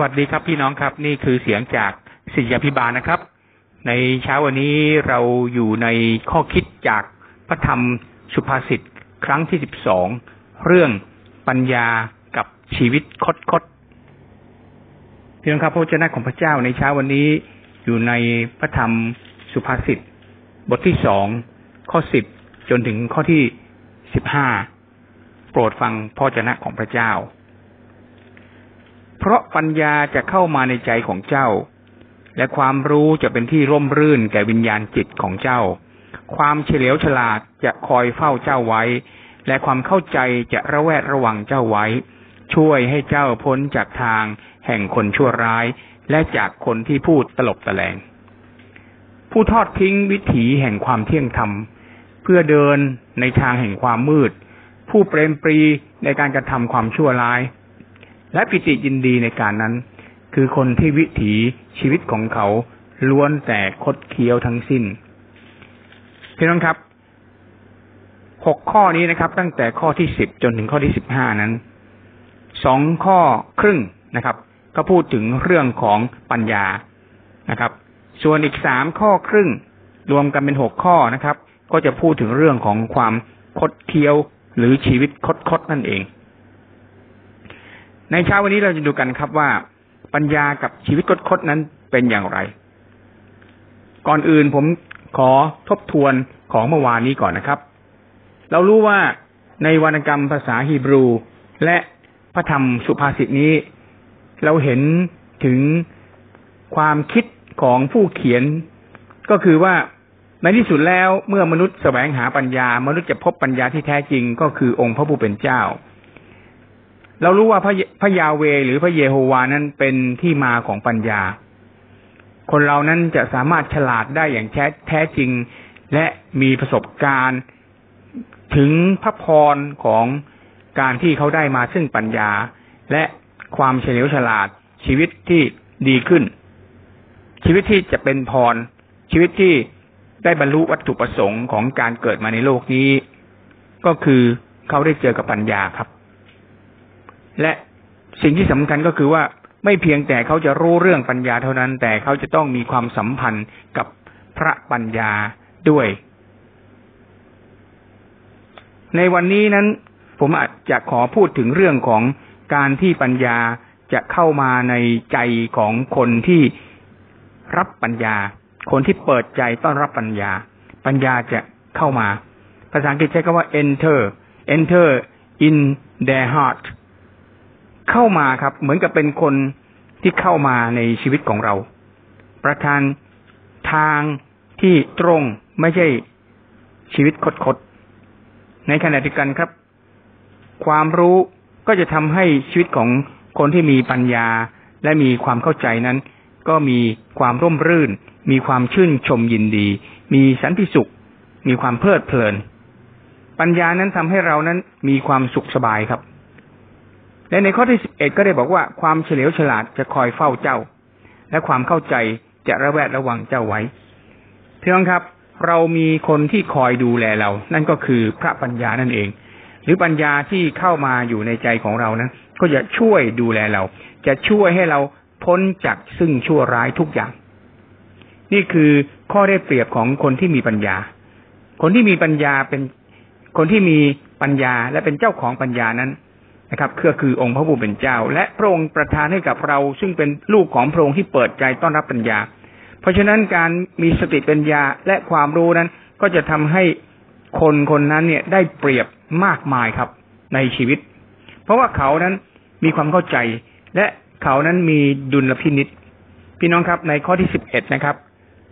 วัสดีครับพี่น้องครับ นี่คือเสียงจากศิษยาพิบาลนะครับ ในเช้าวันนี้เราอยู่ในข้อคิดจากพระธรรมสุภาษิตครั้งที่สิบสองเรื่องปัญญากับชีวิตคดคดพี่น้องครับพระเจ้าของพระเจ้าในเช้าวันนี้อยู่ในพระธรรมสุภาษิตบทที่สองข้อสิบจนถึงข้อที่สิบห้าโปรดฟังพระเจ้าของพระเจ้า เพราะปัญญาจะเข้ามาในใจของเจ้า และความรู้จะเป็นที่ร่มรื่นแก่วิญญาณจิตของเจ้า ความเฉลียวฉลาดจะคอยเฝ้าเจ้าไว้ และความเข้าใจจะระแวดระวังเจ้าไว้ ช่วยให้เจ้าพ้นจากทาง แห่งคนชั่วร้าย และจากคนที่พูดตลบตะแลง ผู้ทอดทิ้งวิถีแห่งความเที่ยงธรรม เพื่อเดินในทางแห่งความมืด ผู้เปรมปรีในการกระทำความชั่วร้าย และปิติยินดีในการนั้น คือคนที่วิถีชีวิตของเขาล้วนแต่คดเคี้ยวทั้งสิ้นพี่น้องครับหกข้อนี้นะครับ ตั้งแต่ข้อที่สิบจนถึงข้อที่สิบห้านั้นสองข้อครึ่งนะครับ ก็พูดถึงเรื่องของปัญญานะครับ ส่วนอีกสามข้อครึ่ง รวมกันเป็นหกข้อนะครับ ก็จะพูดถึงเรื่องของความคดเคี้ยวหรือชีวิตคดคดนั่นเอง ในเช้าวันนี้เราจะดูกันครับว่า ปัญญากับชีวิตคดๆนั้นเป็นอย่างไร ก่อนอื่นผมขอทบทวนของเมื่อวานนี้ก่อนนะครับ เรารู้ว่าในวรรณกรรมภาษาฮีบรู และพระธรรมสุภาษิตนี้ เราเห็นถึงความคิดของผู้เขียน ก็คือว่าในที่สุดแล้วเมื่อมนุษย์แสวงหาปัญญามนุษย์จะพบปัญญาที่แท้จริงก็คือองค์พระผู้เป็นเจ้า เรารู้ว่าพระพระยาเวหรือพระเยโฮวานั้นเป็นที่มาของปัญญา คนเรานั้นจะสามารถฉลาดได้อย่างแท้แท้จริง และมีประสบการณ์ ถึงพระพรของการที่เขาได้มาซึ่งปัญญา และความเฉลียวฉลาดชีวิตที่ดีขึ้น ชีวิตที่จะเป็นพร ชีวิตที่ได้บรรลุวัตถุประสงค์ของการเกิดมาในโลกนี้ ก็คือเขาได้เจอกับปัญญาครับ และสิ่งที่สำคัญก็คือว่าไม่เพียงแต่เขาจะรู้เรื่องปัญญาเท่านั้น แต่เขาจะต้องมีความสัมพันธ์กับพระปัญญาด้วย ในวันนี้นั้น ผมอาจจะขอพูดถึงเรื่องของการที่ปัญญาจะเข้ามาในใจของคนที่รับปัญญา คนที่เปิดใจต้อนรับปัญญา ปัญญาจะเข้ามา ภาษาอังกฤษใช้คำว่า enter enter in their heart เข้ามาครับ เหมือนกับเป็นคนที่เข้ามาในชีวิตของเรา ประทานทางที่ตรงไม่ใช่ชีวิตคดๆในขณะเดียวกันครับ ความรู้ก็จะทำให้ชีวิตของคนที่มีปัญญาและมีความเข้าใจนั้น ก็มีความร่มรื่น มีความชื่นชมยินดี มีสันติสุข มีความเพลิดเพลิน ปัญญานั้นทำให้เรานั้นมีความสุขสบายครับ และในข้อที่สิบเอ็ดก็ได้บอกว่าความเฉลียวฉลาดจะคอยเฝ้าเจ้า และความเข้าใจจะระแวดระวังเจ้าไว้เพี่องครับ เรามีคนที่คอยดูแลเรา นั่นก็คือพระปัญญานั่นเอง หรือปัญญาที่เข้ามาอยู่ในใจของเรานั้นก็จะช่วยดูแลเรา จะช่วยให้เราพ้นจากซึ่งชั่วร้ายทุกอย่าง นี่คือข้อได้เปรียบของคนที่มีปัญญา คนที่มีปัญญาเป็นคนที่มีปัญญาและเป็นเจ้าของปัญญานั้น นะครับก็คือองค์พระผู้เป็นเจ้า และพระองค์ประทานให้กับเราซึ่งเป็นลูกของพระองค์ที่เปิดใจต้อนรับปัญญา เพราะฉะนั้นการมีสติปัญญาและความรู้นั้น ก็จะทำให้คนคนนั้นเนี่ยได้เปรียบมากมายครับในชีวิต เพราะว่าเขานั้นมีความเข้าใจและเขานั้นมีดุลพินิษพี่น้องครับ ในข้อที่สิบเอ็ดนะครับ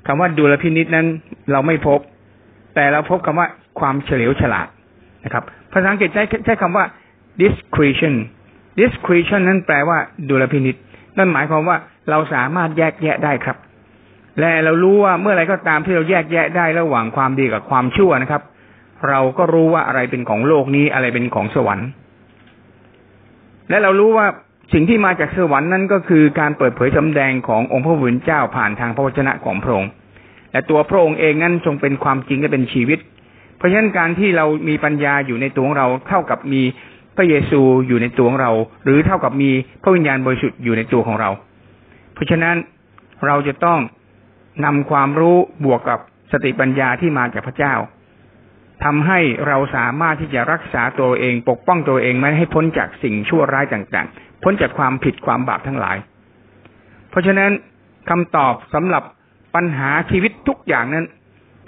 คำว่าดุลพินิษนั้นเราไม่พบ แต่เราพบคำว่าความเฉลียวฉลาดนะครับภาษาอังกฤษใช้ใช้คำว่า discretion discretion นั้นแปลว่าดุลพินิษนั่นหมายความว่าเราสามารถแยกแยะได้ครับ และเรารู้ว่าเมื่อไรก็ตามที่เราแยกแยะได้ระหว่างความดีกับความชั่วนะครับ เราก็รู้ว่าอะไรเป็นของโลกนี้อะไรเป็นของสวรรค์ และเรารู้ว่าสิ่งที่มาจากสวรรค์นั้นก็คือการเปิดเผยสำแดงขององค์พระผู้เป็นเจ้าผ่านทางพระวจนะของพระองค์และตัวพระองค์เองนั้นทรงเป็นความจริงและเป็นชีวิต เพราะฉะนั้นการที่เรามีปัญญาอยู่ในตัวของเราเท่ากับมี พระเยซูอยู่ในตัวของเรา หรือเท่ากับมีพระวิญญาณบริสุทธิ์อยู่ในตัวของเรา เพราะฉะนั้นเราจะต้องนำความรู้บวกกับสติปัญญาที่มาจากพระเจ้าทำให้เราสามารถที่จะรักษาตัวเองปกป้องตัวเองไม่ให้พ้นจากสิ่งชั่วร้ายต่างๆ พ้นจากความผิดความบาปทั้งหลาย เพราะฉะนั้นคำตอบสำหรับปัญหาชีวิตทุกอย่างนั้น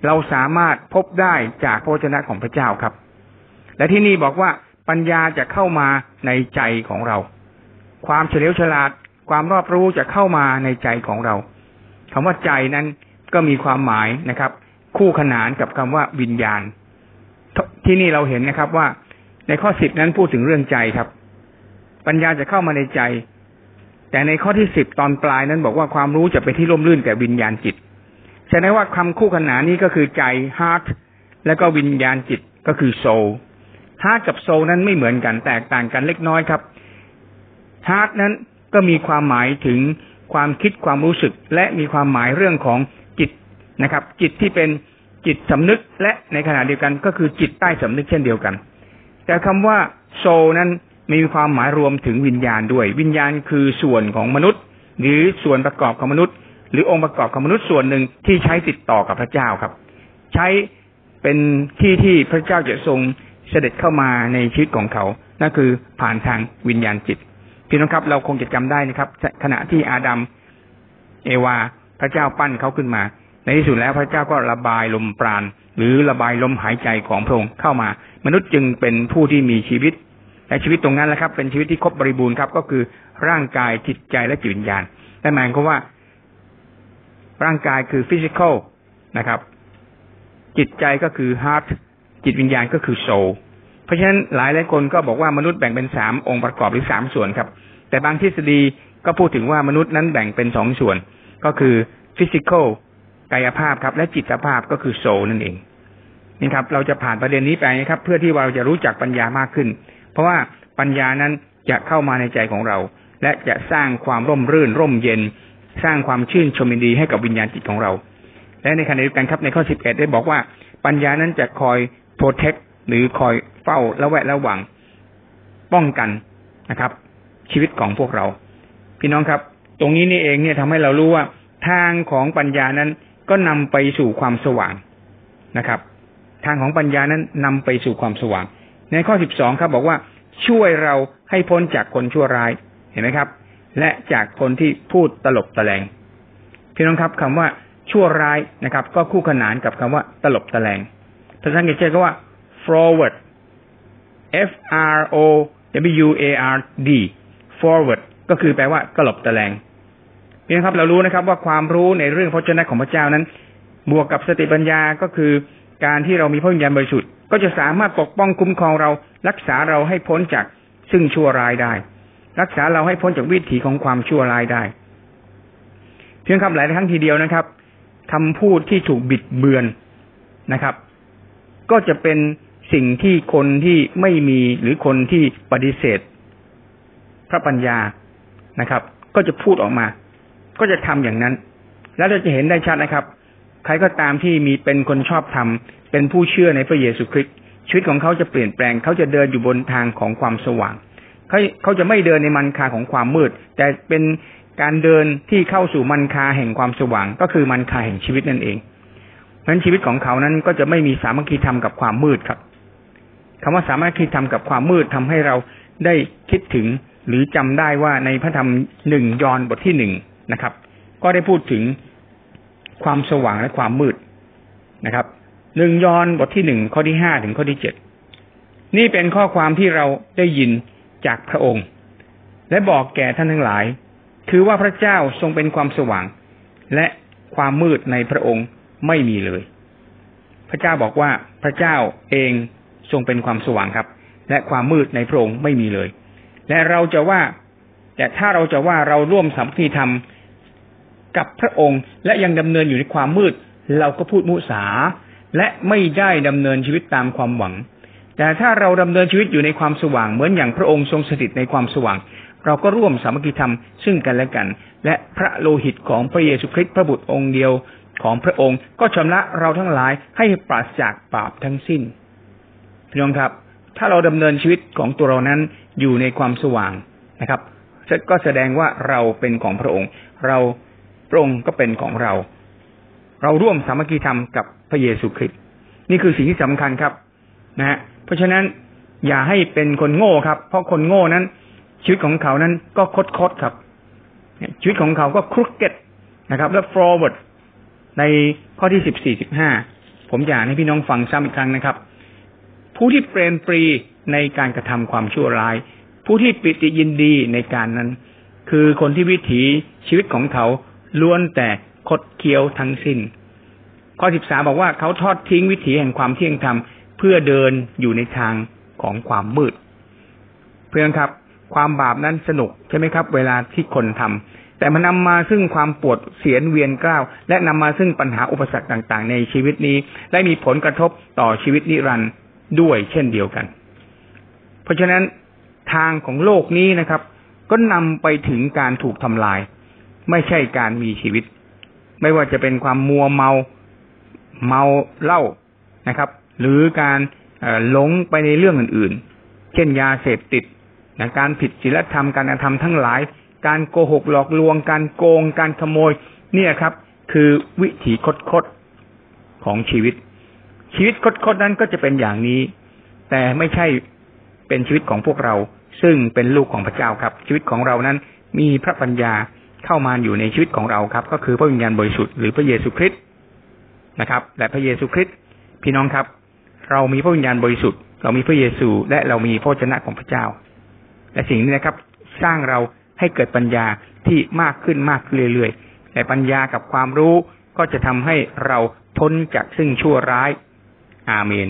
เราสามารถพบได้จากพระวจนะของพระเจ้าครับ และที่นี่บอกว่า ปัญญาจะเข้ามาในใจของเรา ความเฉลียวฉลาด ความรอบรู้จะเข้ามาในใจของเราคำว่าใจนั้นก็มีความหมายนะครับ คู่ขนานกับคำว่าวิญญาณ ที่นี่เราเห็นนะครับว่า ในข้อสิบนั้นพูดถึงเรื่องใจครับ ปัญญาจะเข้ามาในใจ แต่ในข้อที่สิบตอนปลายนั้นบอกว่าความรู้จะไปที่ร่มรื่นแก่วิญญาณจิตแสดงว่าคำคู่ขนานนี้ก็คือใจ heart แล้วก็วิญญาณจิตก็คือ soul heart กับ soul นั้นไม่เหมือนกันแตกต่างกันเล็กน้อยครับ heart นั้นก็มีความหมายถึงความคิดความรู้สึก และมีความหมายเรื่องของจิตนะครับ จิตที่เป็นจิตสำนึกและในขณะเดียวกันก็คือจิตใต้สำนึกเช่นเดียวกัน แต่คำว่าโซนั้นมีความหมายรวมถึงวิญญาณด้วย วิญญาณคือส่วนของมนุษย์ หรือส่วนประกอบของมนุษย์ หรือองค์ประกอบของมนุษย์ส่วนหนึ่งที่ใช้ติดต่อกับพระเจ้าครับ ใช้เป็นที่ที่พระเจ้าจะทรง เสด็จเข้ามาในชีวิตของเขา นั่นคือผ่านทางวิญญาณจิต พี่น้องครับ เราคงจะจำได้นะครับ ขณะที่อาดัมเอวาพระเจ้าปั้นเขาขึ้นมา ในที่สุดแล้วพระเจ้าก็ระบายลมปราณ หรือระบายลมหายใจของพระองค์เข้ามา มนุษย์จึงเป็นผู้ที่มีชีวิตและชีวิตตรงนั้นแหละครับ เป็นชีวิตที่ครบบริบูรณ์ครับ ก็คือร่างกายจิตใจและจิตวิญญาณแต่หมายความว่า ร่างกายคือ physical นะครับ จิตใจก็คือ heart จิตวิญญาณก็คือ soul เพราะฉะนั้นหลายหลายคนก็บอกว่ามนุษย์แบ่งเป็นสามองค์ประกอบหรือสามส่วนครับ แต่บางทฤษฎีก็พูดถึงว่ามนุษย์นั้นแบ่งเป็นสองส่วน ก็คือฟิสิกอลกายภาพครับ และจิตภาพก็คือโซนั่นเองนี่ครับ เราจะผ่านประเด็นนี้ไปนะครับ เพื่อที่เราจะรู้จักปัญญามากขึ้น เพราะว่าปัญญานั้นจะเข้ามาในใจของเรา และจะสร้างความร่มรื่น ร่มเย็น สร้างความชื่นชมยินดีให้กับวิญญาณจิตของเรา และในขณะเดียวกันครับในข้อสิบเอ็ดได้บอกว่าปัญญานั้นจะคอย โปรเทคหรือคอยเฝ้าและแวดระวัง ป้องกันนะครับ ชีวิตของพวกเรา พี่น้องครับ ตรงนี้นี่เองเนี่ยทำให้เรารู้ว่าทางของปัญญานั้นก็นำไปสู่ความสว่างนะครับ ทางของปัญญานั้นนำไปสู่ความสว่าง ในข้อสิบสองครับบอกว่าช่วยเราให้พ้นจากคนชั่วร้ายเห็นไหมครับ และจากคนที่พูดตลบตะแลงพี่น้องครับคำว่าชั่วร้ายนะครับ ก็คู่ขนานกับคำว่าตลบตะแลง ภาษาอังกฤษก็ว่า forward F R O W A R D forward ก็คือแปลว่ากลบตะแลงเพียงครับเรารู้นะครับว่าความรู้ในเรื่องพระเจ้าของพระเจ้านั้น บวกกับสติปัญญาก็คือการที่เรามีพระวิญญาณบริสุทธิ์ก็จะสามารถปกป้องคุ้มครองเรา รักษาเราให้พ้นจากซึ่งชั่วร้ายได้ รักษาเราให้พ้นจากวิถีของความชั่วร้ายได้ เพียงคำหลายครั้งทีเดียวนะครับคำพูดที่ถูกบิดเบือนนะครับ ก็จะเป็นสิ่งที่คนที่ไม่มีหรือคนที่ปฏิเสธ พระปัญญานะครับ ก็จะพูดออกมา ก็จะทำอย่างนั้น แล้วเราจะเห็นได้ชัดนะครับ ใครก็ตามที่มีเป็นคนชอบทำเป็นผู้เชื่อในพระเยซูคริสต์ชีวิตของเขาจะเปลี่ยนแปลง เขาจะเดินอยู่บนทางของความสว่างเขาเขาจะไม่เดินในมันคาของความมืด แต่เป็นการเดินที่เข้าสู่มันคาแห่งความสว่าง ก็คือมันคาแห่งชีวิตนั่นเอง นั้นชีวิตของเขานั้นก็จะไม่มีสามัคคีธรรมกับความมืดครับคำว่าสามารถคิดทำกับความมืดทำให้เราได้คิดถึงหรือจำได้ว่าในพระธรรมหนึ่งยอนบทที่หนึ่งนะครับ ก็ได้พูดถึงความสว่างและความมืดนะครับหนึ่งยอนบทที่หนึ่งข้อที่ห้าถึงข้อที่เจ็ดนี่เป็นข้อความที่เราได้ยินจากพระองค์ และบอกแก่ท่านทั้งหลาย คือว่าพระเจ้าทรงเป็นความสว่าง และความมืดในพระองค์ ไม่มีเลย พระเจ้าบอกว่าพระเจ้าเองทรงเป็นความสว่างครับ และความมืดในพระองค์ไม่มีเลย และเราจะว่า แต่ถ้าเราจะว่าเราร่วมสัมพันธรรมกับพระองค์และยังดำเนินอยู่ในความมืด เราก็พูดมุสา และไม่ได้ดำเนินชีวิตตามความหวัง แต่ถ้าเราดำเนินชีวิตอยู่ในความสว่างเหมือนอย่างพระองค์ทรงสถิตในความสว่าง เราก็ร่วมสามัคคีธรรมซึ่งกันและกัน และพระโลหิตของพระเยซูคริสต์พระบุตรองค์เดียว ของพระองค์ก็ชำระเราทั้งหลายให้ปราศจากบาปทั้งสิ้นพี่น้องครับ ถ้าเราดำเนินชีวิตของตัวเรานั้นอยู่ในความสว่างนะครับก็แสดงว่าเราเป็นของพระองค์ เราพระองค์ก็เป็นของเรา เราร่วมสามัคคีธรรมกับพระเยซูคริสต์นี่คือสิ่งที่สำคัญครับนะฮะเพราะฉะนั้นอย่าให้เป็นคนโง่ครับ เพราะคนโง่นั้น ชีวิตของเขานั้นก็คดคดครับ ชีวิตของเขาก็ครุกเก็ตนะครับ แล้ว forward ในข้อที่สิบสี่สิบห้าผมอยากให้พี่น้องฟังซ้ำอีกครั้งนะครับ ผู้ที่เปรมปรีในการกระทำความชั่วร้าย ผู้ที่ปิติยินดีในการนั้น คือคนที่วิถีชีวิตของเขาล้วนแต่คดเคี้ยวทั้งสิ้น ข้อสิบสาบอกว่าเขาทอดทิ้งวิถีแห่งความเที่ยงธรรมเพื่อเดินอยู่ในทางของความมืด เพื่อนครับ ความบาปนั้นสนุกใช่ไหมครับ เวลาที่คนทำ แต่มันนำมาซึ่งความปวดเสียนเวียนกล้าว และนำมาซึ่งปัญหาอุปสรรคต่างๆ ในชีวิตนี้ได้มีผลกระทบต่อชีวิตนิรันด์ด้วยเช่นเดียวกัน เพราะฉะนั้นทางของโลกนี้นะครับ ก็นำไปถึงการถูกทำลาย ไม่ใช่การมีชีวิต ไม่ว่าจะเป็นความมัวเมาเมาเหล้านะครับ หรือการหลงไปในเรื่องอื่นๆ เช่นยาเสพติดนะการผิดศีลธรรมการกระทำทั้งหลาย การโกหกหลอกลวง การโกง การขโมย เนี่ยครับ คือวิถีคดคดของชีวิต ชีวิตคดคดนั้นก็จะเป็นอย่างนี้ แต่ไม่ใช่เป็นชีวิตของพวกเรา ซึ่งเป็นลูกของพระเจ้าครับ ชีวิตของเรานั้นมีพระปัญญาเข้ามาอยู่ในชีวิตของเราครับ ก็คือพระวิญญาณบริสุทธิ์หรือพระเยซูคริสต์นะครับ และพระเยซูคริสต์พี่น้องครับ เรามีพระวิญญาณบริสุทธิ์ เรามีพระเยซู และเรามีพระชนะของพระเจ้า และสิ่งนี้นะครับ สร้างเรา ให้เกิดปัญญาที่มากขึ้นมากขึ้นเรื่อยๆ แต่ปัญญากับความรู้ก็จะทำให้เราพ้นจากซึ่งชั่วร้าย อาเมน